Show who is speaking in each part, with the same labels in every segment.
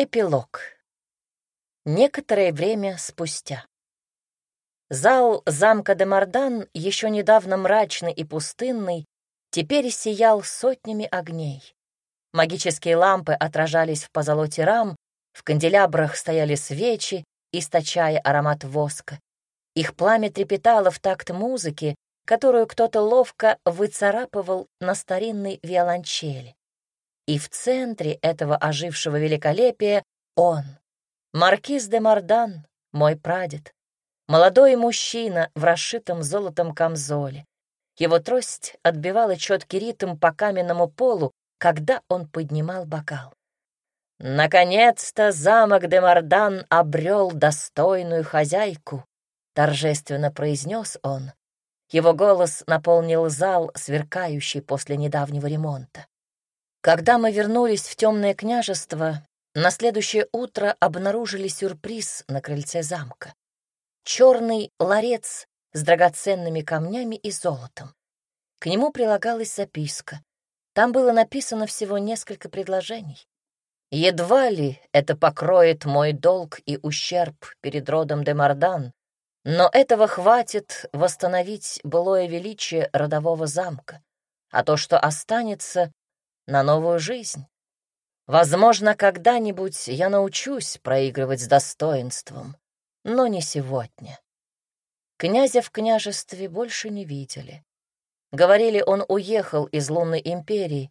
Speaker 1: Эпилог. Некоторое время спустя. Зал замка де Мардан, еще недавно мрачный и пустынный, теперь сиял сотнями огней. Магические лампы отражались в позолоте рам, в канделябрах стояли свечи, источая аромат воска. Их пламя трепетало в такт музыки, которую кто-то ловко выцарапывал на старинной виолончели. И в центре этого ожившего великолепия он, маркиз де Мардан, мой прадед, молодой мужчина в расшитом золотом камзоле. Его трость отбивала четкий ритм по каменному полу, когда он поднимал бокал. «Наконец-то замок де Мардан обрел достойную хозяйку», — торжественно произнес он. Его голос наполнил зал, сверкающий после недавнего ремонта. Когда мы вернулись в темное княжество, на следующее утро обнаружили сюрприз на крыльце замка. Черный ларец с драгоценными камнями и золотом. К нему прилагалась записка. Там было написано всего несколько предложений. Едва ли это покроет мой долг и ущерб перед родом де Мардан, но этого хватит восстановить былое величие родового замка, а то, что останется, на новую жизнь. Возможно, когда-нибудь я научусь проигрывать с достоинством, но не сегодня. Князя в княжестве больше не видели. Говорили, он уехал из лунной империи.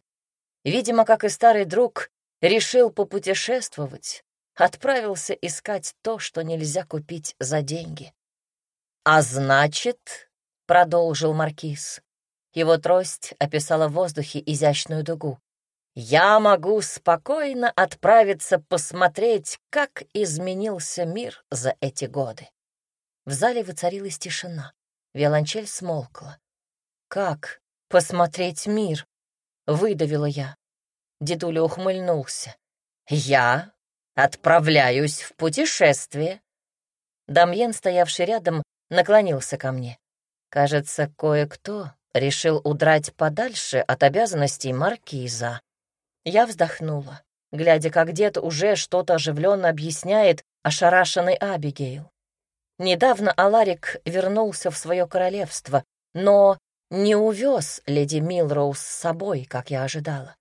Speaker 1: Видимо, как и старый друг, решил попутешествовать, отправился искать то, что нельзя купить за деньги. «А значит, — продолжил Маркиз, — его трость описала в воздухе изящную дугу, я могу спокойно отправиться посмотреть, как изменился мир за эти годы. В зале воцарилась тишина. Виолончель смолкла. «Как посмотреть мир?» — выдавила я. Дедуля ухмыльнулся. «Я отправляюсь в путешествие». Дамьен, стоявший рядом, наклонился ко мне. Кажется, кое-кто решил удрать подальше от обязанностей маркиза. Я вздохнула, глядя, как дед уже что-то оживленно объясняет ошарашенной Абигейл. Недавно Аларик вернулся в свое королевство, но не увез леди Милроуз с собой, как я ожидала.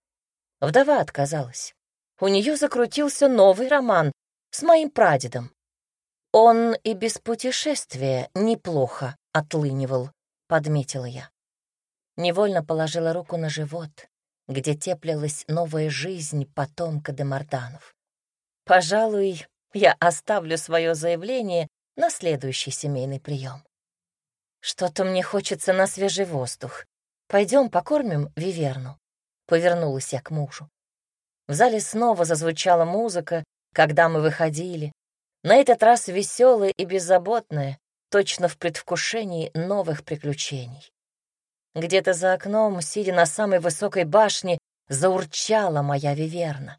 Speaker 1: Вдова отказалась. У нее закрутился новый роман с моим прадедом. Он и без путешествия неплохо отлынивал, подметила я. Невольно положила руку на живот, где теплилась новая жизнь потомка Демарданов. Пожалуй, я оставлю свое заявление на следующий семейный прием. Что-то мне хочется на свежий воздух. Пойдем покормим Виверну. Повернулась я к мужу. В зале снова зазвучала музыка, когда мы выходили. На этот раз веселая и беззаботная, точно в предвкушении новых приключений. Где-то за окном, сидя на самой высокой башне, заурчала моя виверна.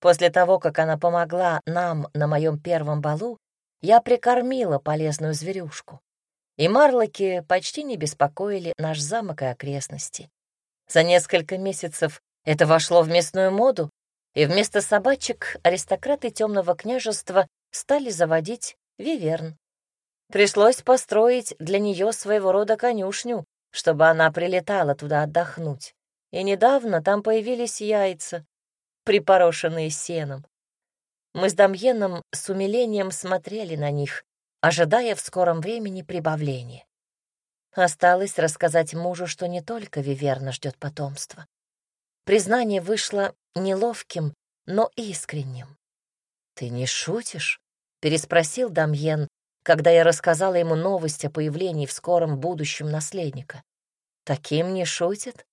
Speaker 1: После того, как она помогла нам на моем первом балу, я прикормила полезную зверюшку. И марлоки почти не беспокоили наш замок и окрестности. За несколько месяцев это вошло в местную моду, и вместо собачек аристократы темного княжества стали заводить виверн. Пришлось построить для нее своего рода конюшню, чтобы она прилетала туда отдохнуть. И недавно там появились яйца, припорошенные сеном. Мы с Дамьеном с умилением смотрели на них, ожидая в скором времени прибавления. Осталось рассказать мужу, что не только Виверна ждет потомства. Признание вышло неловким, но искренним. «Ты не шутишь?» — переспросил Дамьен, когда я рассказала ему новость о появлении в скором будущем наследника. Таким не шутит?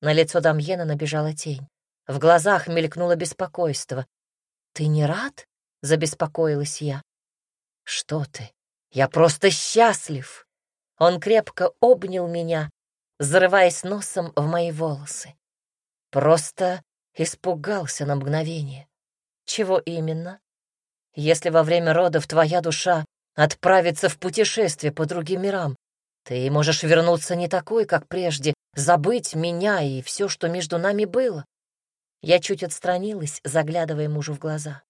Speaker 1: На лицо Дамьена набежала тень. В глазах мелькнуло беспокойство. «Ты не рад?» — забеспокоилась я. «Что ты? Я просто счастлив!» Он крепко обнял меня, зарываясь носом в мои волосы. Просто испугался на мгновение. Чего именно? Если во время родов твоя душа отправиться в путешествие по другим мирам. Ты можешь вернуться не такой, как прежде, забыть меня и все, что между нами было. Я чуть отстранилась, заглядывая мужу в глаза.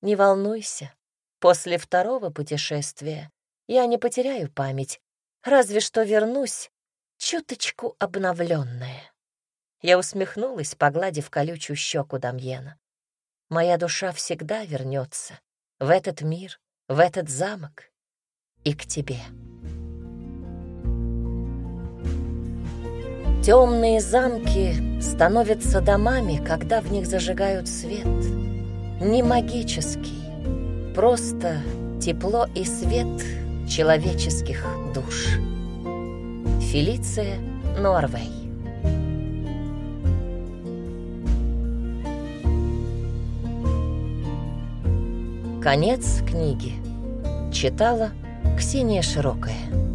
Speaker 1: Не волнуйся, после второго путешествия я не потеряю память, разве что вернусь чуточку обновленная. Я усмехнулась, погладив колючую щеку Дамьена. Моя душа всегда вернется в этот мир, в этот замок и к тебе. Темные замки становятся домами, когда в них зажигают свет. Не магический, просто тепло и свет человеческих душ. Фелиция Норвей Конец книги. Читала Ксения Широкая.